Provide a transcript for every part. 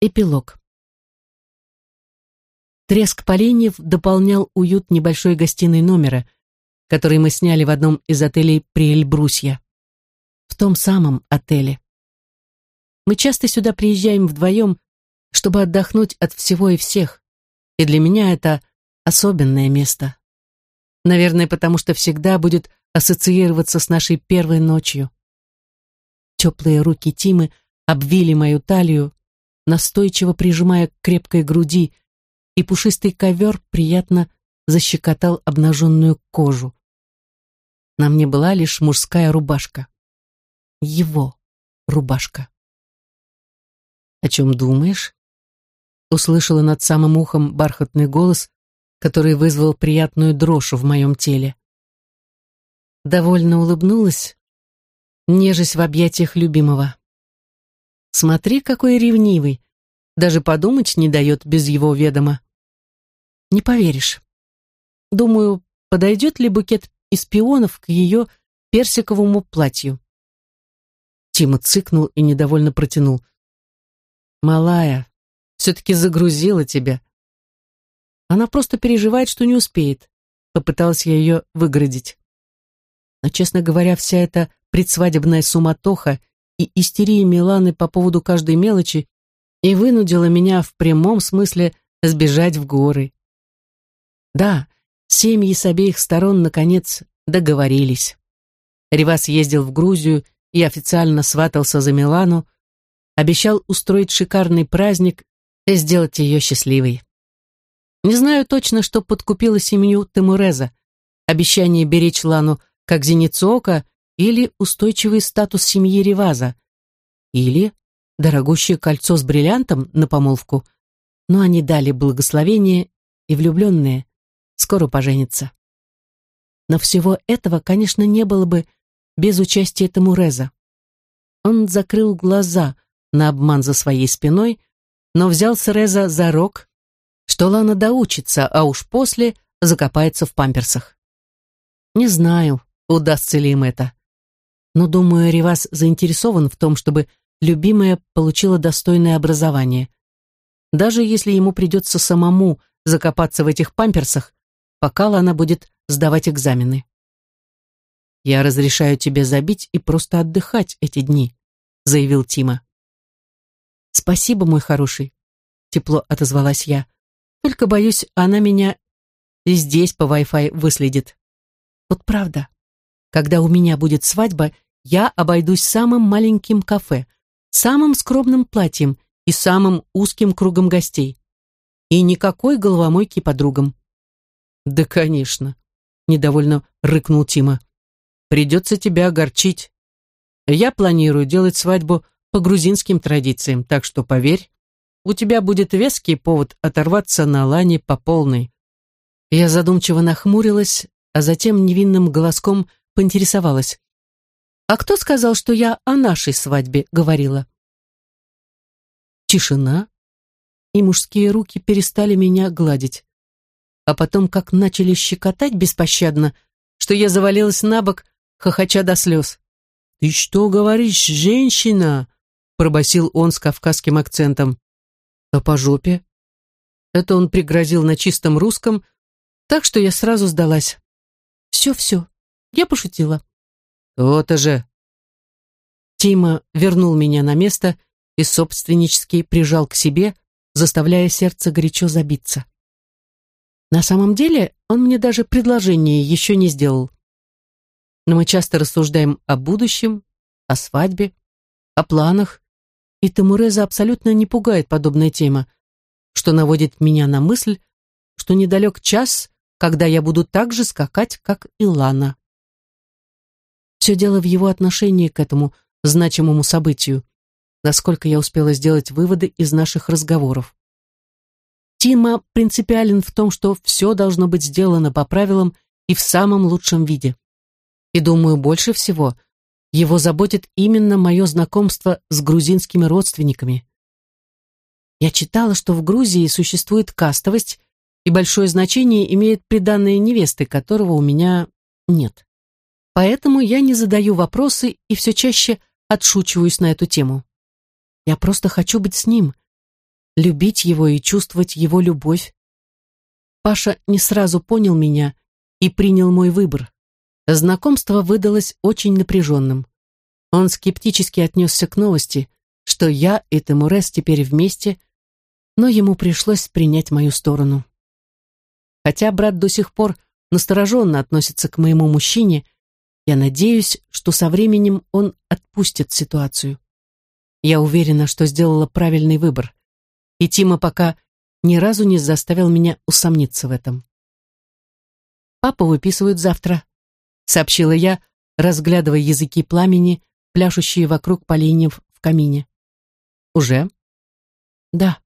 Эпилог. Треск поленьев дополнял уют небольшой гостиной номера, который мы сняли в одном из отелей при Эльбрусье. В том самом отеле. Мы часто сюда приезжаем вдвоем, чтобы отдохнуть от всего и всех, и для меня это особенное место. Наверное, потому что всегда будет ассоциироваться с нашей первой ночью. Теплые руки Тимы обвили мою талию, настойчиво прижимая к крепкой груди, и пушистый ковер приятно защекотал обнаженную кожу. На мне была лишь мужская рубашка. Его рубашка. «О чем думаешь?» Услышала над самым ухом бархатный голос, который вызвал приятную дрожь в моем теле. Довольно улыбнулась, нежесть в объятиях любимого. Смотри, какой ревнивый. Даже подумать не дает без его ведома. Не поверишь. Думаю, подойдет ли букет из пионов к ее персиковому платью. Тима цыкнул и недовольно протянул. «Малая, все-таки загрузила тебя». Она просто переживает, что не успеет. Попыталась я ее выгородить. Но, честно говоря, вся эта предсвадебная суматоха и истерия Миланы по поводу каждой мелочи и вынудила меня в прямом смысле сбежать в горы. Да, семьи с обеих сторон, наконец, договорились. Ривас ездил в Грузию и официально сватался за Милану, обещал устроить шикарный праздник и сделать ее счастливой. Не знаю точно, что подкупило семью Тимуреза, обещание беречь Лану как зеницу ока или устойчивый статус семьи Риваза, или дорогущее кольцо с бриллиантом на помолвку, но они дали благословение, и влюбленные скоро поженятся. Но всего этого, конечно, не было бы без участия Тамуреза. Он закрыл глаза на обман за своей спиной, но взял Среза за рог, что Лана доучится, а уж после закопается в памперсах. Не знаю, удастся ли им это но, думаю, Ривас заинтересован в том, чтобы любимая получила достойное образование. Даже если ему придется самому закопаться в этих памперсах, пока она будет сдавать экзамены. «Я разрешаю тебе забить и просто отдыхать эти дни», заявил Тима. «Спасибо, мой хороший», тепло отозвалась я. «Только, боюсь, она меня и здесь по Wi-Fi выследит. Вот правда, когда у меня будет свадьба, я обойдусь самым маленьким кафе, самым скромным платьем и самым узким кругом гостей. И никакой головомойки подругам. Да, конечно, недовольно рыкнул Тима. Придется тебя огорчить. Я планирую делать свадьбу по грузинским традициям, так что поверь, у тебя будет веский повод оторваться на лане по полной. Я задумчиво нахмурилась, а затем невинным голоском поинтересовалась. «А кто сказал, что я о нашей свадьбе говорила?» Тишина, и мужские руки перестали меня гладить. А потом как начали щекотать беспощадно, что я завалилась на бок, хохоча до слез. «Ты что говоришь, женщина?» пробасил он с кавказским акцентом. «А по жопе?» Это он пригрозил на чистом русском, так что я сразу сдалась. «Все-все, я пошутила». «То-то же!» Тима вернул меня на место и собственнически прижал к себе, заставляя сердце горячо забиться. На самом деле он мне даже предложение еще не сделал. Но мы часто рассуждаем о будущем, о свадьбе, о планах, и Тамуреза абсолютно не пугает подобная тема, что наводит меня на мысль, что недалек час, когда я буду так же скакать, как и Лана. Все дело в его отношении к этому значимому событию, насколько я успела сделать выводы из наших разговоров. Тима принципиален в том, что все должно быть сделано по правилам и в самом лучшем виде. И думаю, больше всего его заботит именно мое знакомство с грузинскими родственниками. Я читала, что в Грузии существует кастовость, и большое значение имеет приданное невесты, которого у меня нет. Поэтому я не задаю вопросы и все чаще отшучиваюсь на эту тему. Я просто хочу быть с ним, любить его и чувствовать его любовь. Паша не сразу понял меня и принял мой выбор. Знакомство выдалось очень напряженным. Он скептически отнесся к новости, что я и Тимурес теперь вместе, но ему пришлось принять мою сторону. Хотя брат до сих пор настороженно относится к моему мужчине, я надеюсь, что со временем он отпустит ситуацию. Я уверена, что сделала правильный выбор, и Тима пока ни разу не заставил меня усомниться в этом. «Папа выписывают завтра», — сообщила я, разглядывая языки пламени, пляшущие вокруг поленьев в камине. «Уже?» «Да».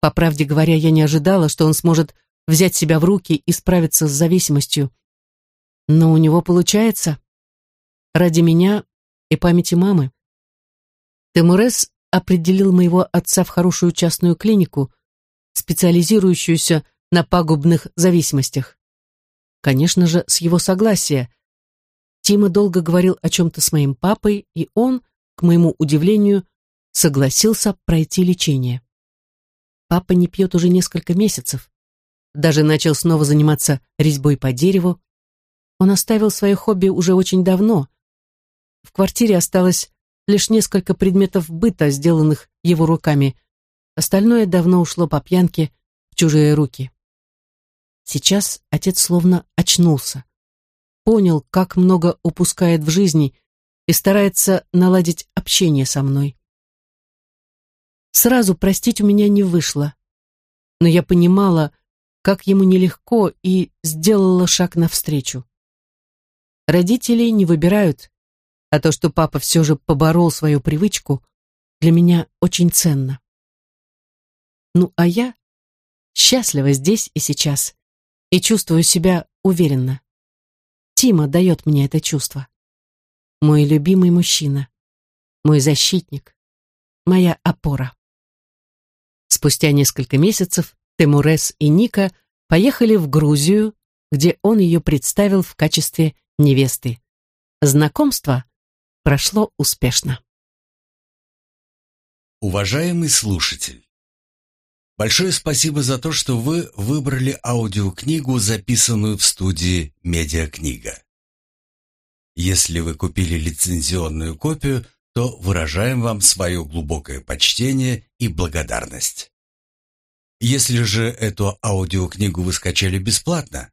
По правде говоря, я не ожидала, что он сможет взять себя в руки и справиться с зависимостью. Но у него получается. Ради меня и памяти мамы. Темурес определил моего отца в хорошую частную клинику, специализирующуюся на пагубных зависимостях. Конечно же, с его согласия. Тима долго говорил о чем-то с моим папой, и он, к моему удивлению, согласился пройти лечение. Папа не пьет уже несколько месяцев. Даже начал снова заниматься резьбой по дереву. Он оставил свое хобби уже очень давно. В квартире осталось лишь несколько предметов быта, сделанных его руками. Остальное давно ушло по пьянке в чужие руки. Сейчас отец словно очнулся. Понял, как много упускает в жизни и старается наладить общение со мной. Сразу простить у меня не вышло. Но я понимала, как ему нелегко, и сделала шаг навстречу. Родители не выбирают, а то, что папа все же поборол свою привычку, для меня очень ценно. Ну, а я счастлива здесь и сейчас и чувствую себя уверенно. Тима дает мне это чувство. Мой любимый мужчина, мой защитник, моя опора. Спустя несколько месяцев Темурес и Ника поехали в Грузию, где он ее представил в качестве невесты. Знакомство прошло успешно. Уважаемый слушатель, большое спасибо за то, что вы выбрали аудиокнигу, записанную в студии «Медиакнига». Если вы купили лицензионную копию, то выражаем вам свое глубокое почтение и благодарность. Если же эту аудиокнигу вы скачали бесплатно,